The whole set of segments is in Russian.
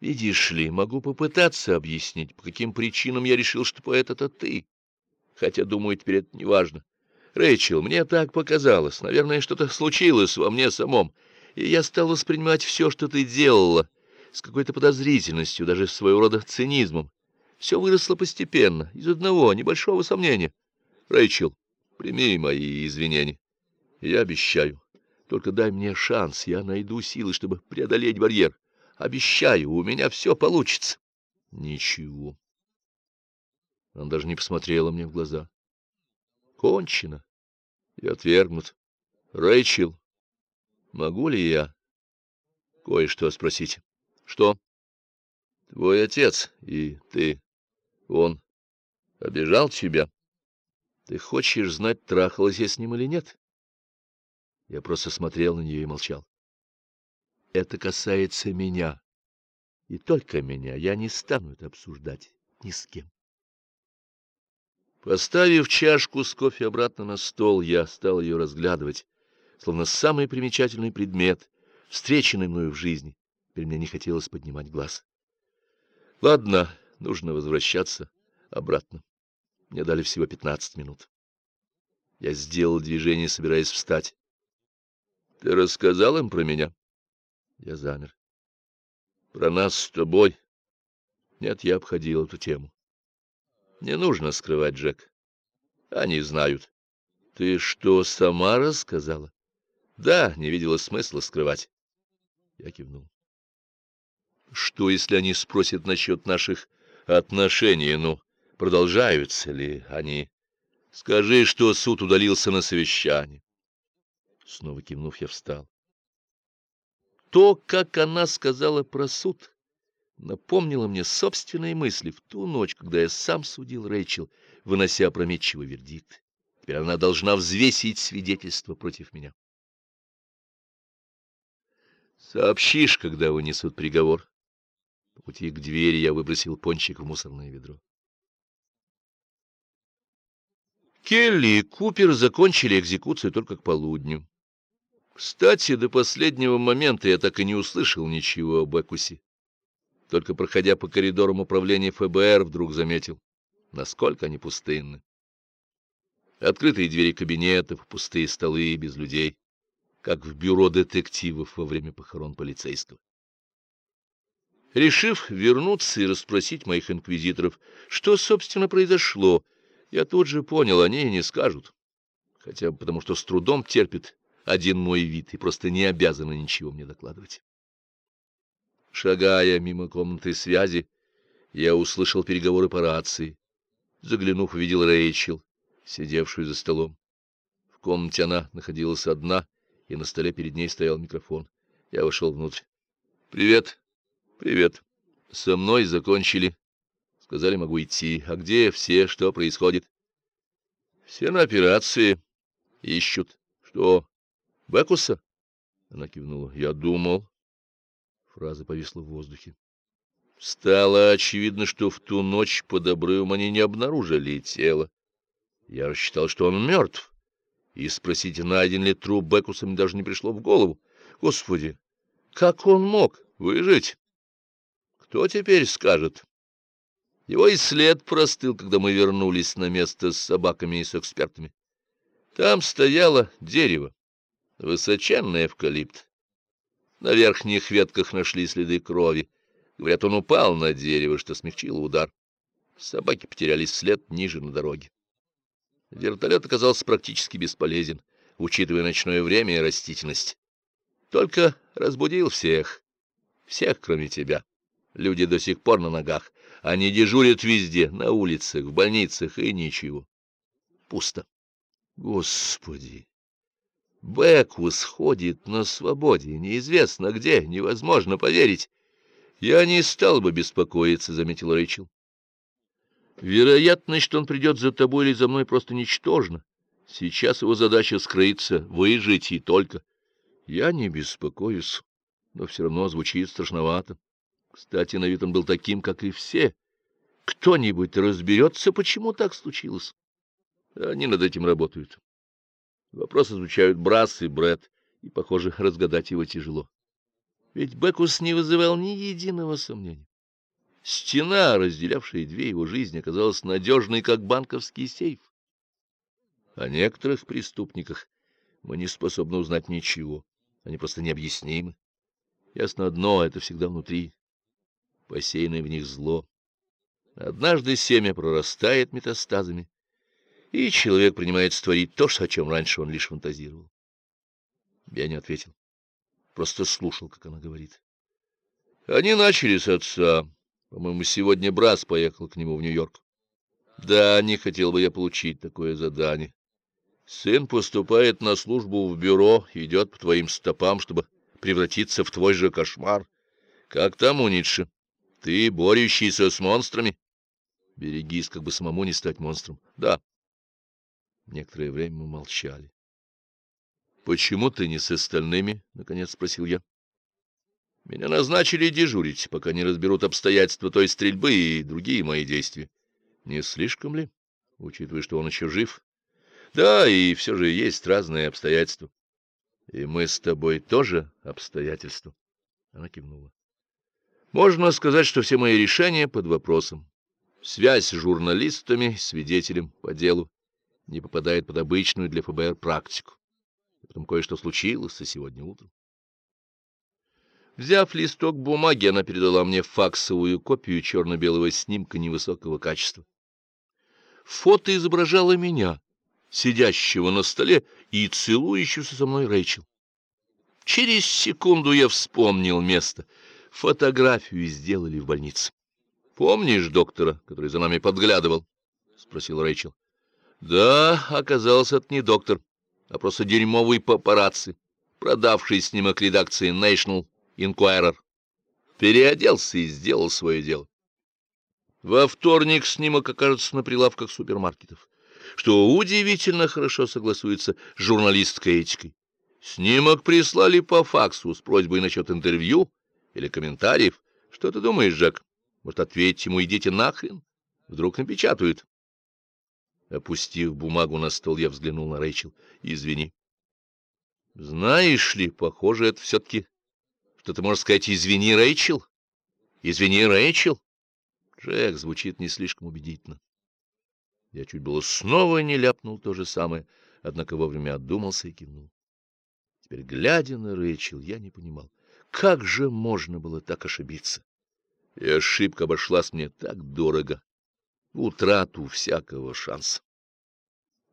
Видишь ли, могу попытаться объяснить, по каким причинам я решил, что поэт — это ты. Хотя, думаю, теперь это не важно. Рэйчел, мне так показалось. Наверное, что-то случилось во мне самом, и я стал воспринимать все, что ты делала, с какой-то подозрительностью, даже своего рода цинизмом. Все выросло постепенно, из одного небольшого сомнения. Рэйчел, прими мои извинения. Я обещаю. Только дай мне шанс, я найду силы, чтобы преодолеть барьер. Обещаю, у меня все получится. Ничего. Он даже не посмотрела мне в глаза. Кончено. И отвергнут. Рэйчел, могу ли я кое-что спросить? Что? Твой отец и ты, он обижал тебя? Ты хочешь знать, трахалась я с ним или нет? Я просто смотрел на нее и молчал. Это касается меня. И только меня. Я не стану это обсуждать ни с кем. Поставив чашку с кофе обратно на стол, я стал ее разглядывать, словно самый примечательный предмет, встреченный мною в жизни. Теперь мне не хотелось поднимать глаз. Ладно, нужно возвращаться обратно. Мне дали всего пятнадцать минут. Я сделал движение, собираясь встать. — Ты рассказал им про меня? Я замер. — Про нас с тобой? Нет, я обходил эту тему. Не нужно скрывать, Джек. Они знают. Ты что, сама рассказала? Да, не видела смысла скрывать. Я кивнул. Что, если они спросят насчет наших отношений? Ну, продолжаются ли они? Скажи, что суд удалился на совещание. Снова кивнув, я встал. То, как она сказала про суд, напомнило мне собственные мысли в ту ночь, когда я сам судил Рэйчел, вынося опрометчивый вердикт. Теперь она должна взвесить свидетельство против меня. Сообщишь, когда вынесут приговор. По пути к двери я выбросил пончик в мусорное ведро. Келли и Купер закончили экзекуцию только к полудню. Кстати, до последнего момента я так и не услышал ничего об Экусе. Только проходя по коридорам управления ФБР, вдруг заметил, насколько они пустынны. Открытые двери кабинетов, пустые столы без людей, как в бюро детективов во время похорон полицейского. Решив вернуться и расспросить моих инквизиторов, что, собственно, произошло, я тут же понял, они не скажут, хотя потому, что с трудом терпят один мой вид и просто не обязана ничего мне докладывать. Шагая мимо комнаты связи, я услышал переговоры по рации. Заглянув, увидел Рэйчел, сидевшую за столом. В комнате она находилась одна, и на столе перед ней стоял микрофон. Я вошел внутрь. — Привет. — Привет. — Со мной закончили. Сказали, могу идти. А где все? Что происходит? — Все на операции. Ищут. — Что? Бекуса? Она кивнула. Я думал. Фраза повисла в воздухе. Стало очевидно, что в ту ночь под обрывом они не обнаружили тело. Я рассчитал, что он мертв. И спросить, найден ли труп Бекуса, мне даже не пришло в голову. Господи, как он мог выжить? Кто теперь скажет? Его и след простыл, когда мы вернулись на место с собаками и с экспертами. Там стояло дерево высоченный эвкалипт. На верхних ветках нашли следы крови. Говорят, он упал на дерево, что смягчило удар. Собаки потеряли след ниже на дороге. Вертолет оказался практически бесполезен, учитывая ночное время и растительность. Только разбудил всех. Всех, кроме тебя. Люди до сих пор на ногах. Они дежурят везде, на улицах, в больницах и ничего. Пусто. Господи! Беквус ходит на свободе, неизвестно где, невозможно поверить. Я не стал бы беспокоиться, — заметил Рэйчел. Вероятность, что он придет за тобой или за мной, просто ничтожна. Сейчас его задача скрыться, выжить и только. Я не беспокоюсь, но все равно звучит страшновато. Кстати, на вид он был таким, как и все. Кто-нибудь разберется, почему так случилось. Они над этим работают. Вопрос изучают Брас и Бред, и, похоже, разгадать его тяжело. Ведь Бекус не вызывал ни единого сомнения. Стена, разделявшая две его жизни, оказалась надежной, как банковский сейф. О некоторых преступниках мы не способны узнать ничего. Они просто необъяснимы. Ясно одно — это всегда внутри. Посеянное в них зло. Однажды семя прорастает метастазами, и человек принимает створить то, о чем раньше он лишь фантазировал. Я не ответил, просто слушал, как она говорит. Они начали с отца. По-моему, сегодня Брас поехал к нему в Нью-Йорк. Да, не хотел бы я получить такое задание. Сын поступает на службу в бюро, идет по твоим стопам, чтобы превратиться в твой же кошмар. Как там у Ницше? Ты борющийся с монстрами? Берегись, как бы самому не стать монстром. Да. Некоторое время мы молчали. — Почему ты не с остальными? — наконец спросил я. — Меня назначили дежурить, пока не разберут обстоятельства той стрельбы и другие мои действия. Не слишком ли, учитывая, что он еще жив? Да, и все же есть разные обстоятельства. И мы с тобой тоже обстоятельства. Она кивнула. Можно сказать, что все мои решения под вопросом. Связь с журналистами, свидетелем по делу не попадает под обычную для ФБР практику. И потом кое-что случилось и сегодня утром. Взяв листок бумаги, она передала мне факсовую копию черно-белого снимка невысокого качества. Фото изображало меня сидящего на столе и целующегося со мной Рэйчел. Через секунду я вспомнил место. Фотографию сделали в больнице. — Помнишь доктора, который за нами подглядывал? — спросил Рэйчел. — Да, оказался это не доктор, а просто дерьмовый папарацци, продавший снимок редакции National Enquirer. Переоделся и сделал свое дело. Во вторник снимок окажется на прилавках супермаркетов что удивительно хорошо согласуется с журналистской этикой. Снимок прислали по факсу с просьбой насчет интервью или комментариев. Что ты думаешь, Жак? Может, ответить ему «идите нахрен»? Вдруг напечатают. Опустив бумагу на стол, я взглянул на Рэйчел. Извини. Знаешь ли, похоже, это все-таки... Что ты можешь сказать «извини, Рэйчел»? «Извини, Рэйчел»? Джек звучит не слишком убедительно. Я чуть было снова не ляпнул то же самое, однако вовремя отдумался и кивнул. Теперь, глядя на Рэйчел, я не понимал, как же можно было так ошибиться? И ошибка обошлась мне так дорого, утрату всякого шанса.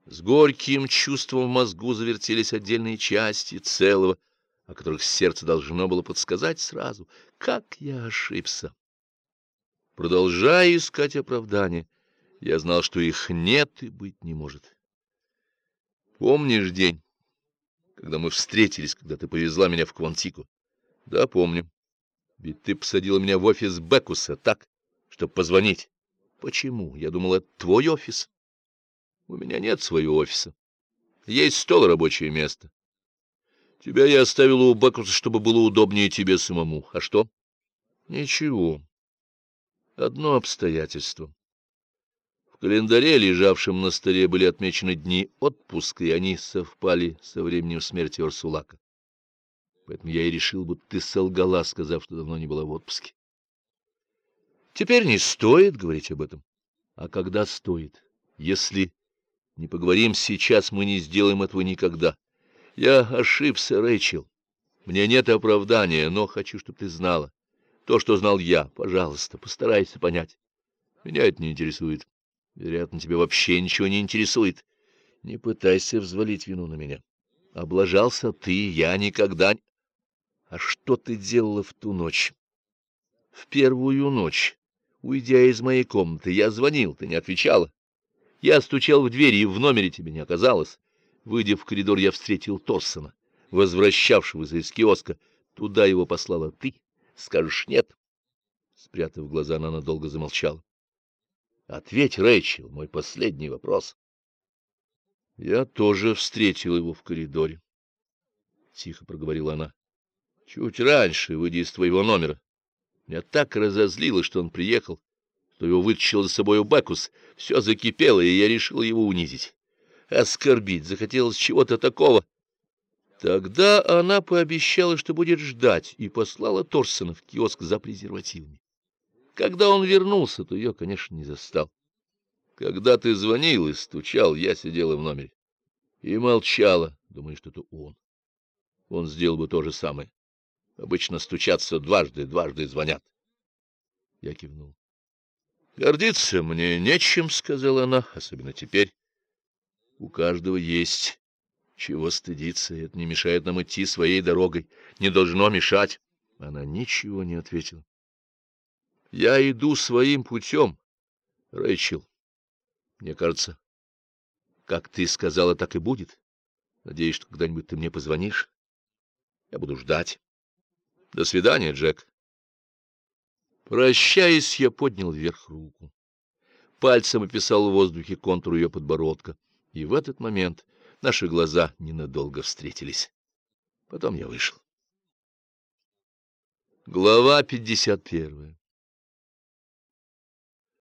С горьким чувством в мозгу завертелись отдельные части целого, о которых сердце должно было подсказать сразу. Как я ошибся! Продолжая искать оправдание, я знал, что их нет и быть не может. Помнишь день, когда мы встретились, когда ты повезла меня в Квантику? Да, помню. Ведь ты посадила меня в офис Бекуса, так, чтобы позвонить. Почему? Я думал, это твой офис. У меня нет своего офиса. Есть стол рабочее место. Тебя я оставила у Бекуса, чтобы было удобнее тебе самому. А что? Ничего. Одно обстоятельство. В календаре, лежавшем на столе, были отмечены дни отпуска, и они совпали со временем смерти Урсулака. Поэтому я и решил, будто ты солгала, сказав, что давно не была в отпуске. Теперь не стоит говорить об этом. А когда стоит? Если не поговорим сейчас, мы не сделаем этого никогда. Я ошибся, Рэйчел. Мне нет оправдания, но хочу, чтобы ты знала. То, что знал я, пожалуйста, постарайся понять. Меня это не интересует. Вероятно, тебя вообще ничего не интересует. Не пытайся взвалить вину на меня. Облажался ты, я никогда... А что ты делала в ту ночь? В первую ночь, уйдя из моей комнаты, я звонил, ты не отвечала. Я стучал в дверь, и в номере тебя не оказалось. Выйдя в коридор, я встретил Торсона, возвращавшегося из киоска. Туда его послала ты. Скажешь «нет». Спрятав глаза, она надолго замолчала. Ответь, Рэйчел, мой последний вопрос. Я тоже встретил его в коридоре. Тихо проговорила она. Чуть раньше, выйдя из твоего номера. Меня так разозлило, что он приехал, что его вытащил за собой Бекус. Все закипело, и я решил его унизить. Оскорбить захотелось чего-то такого. Тогда она пообещала, что будет ждать, и послала Торсона в киоск за презервативами. Когда он вернулся, то ее, конечно, не застал. Когда ты звонил и стучал, я сидела в номере и молчала, думая, что это он. Он сделал бы то же самое. Обычно стучатся дважды, дважды звонят. Я кивнул. Гордиться мне нечем, сказала она, особенно теперь. У каждого есть чего стыдиться, это не мешает нам идти своей дорогой, не должно мешать. Она ничего не ответила. Я иду своим путем, Рэйчел. Мне кажется, как ты сказала, так и будет. Надеюсь, что когда-нибудь ты мне позвонишь. Я буду ждать. До свидания, Джек. Прощаясь, я поднял вверх руку. Пальцем описал в воздухе контур ее подбородка, и в этот момент Наши глаза ненадолго встретились. Потом я вышел. Глава 51.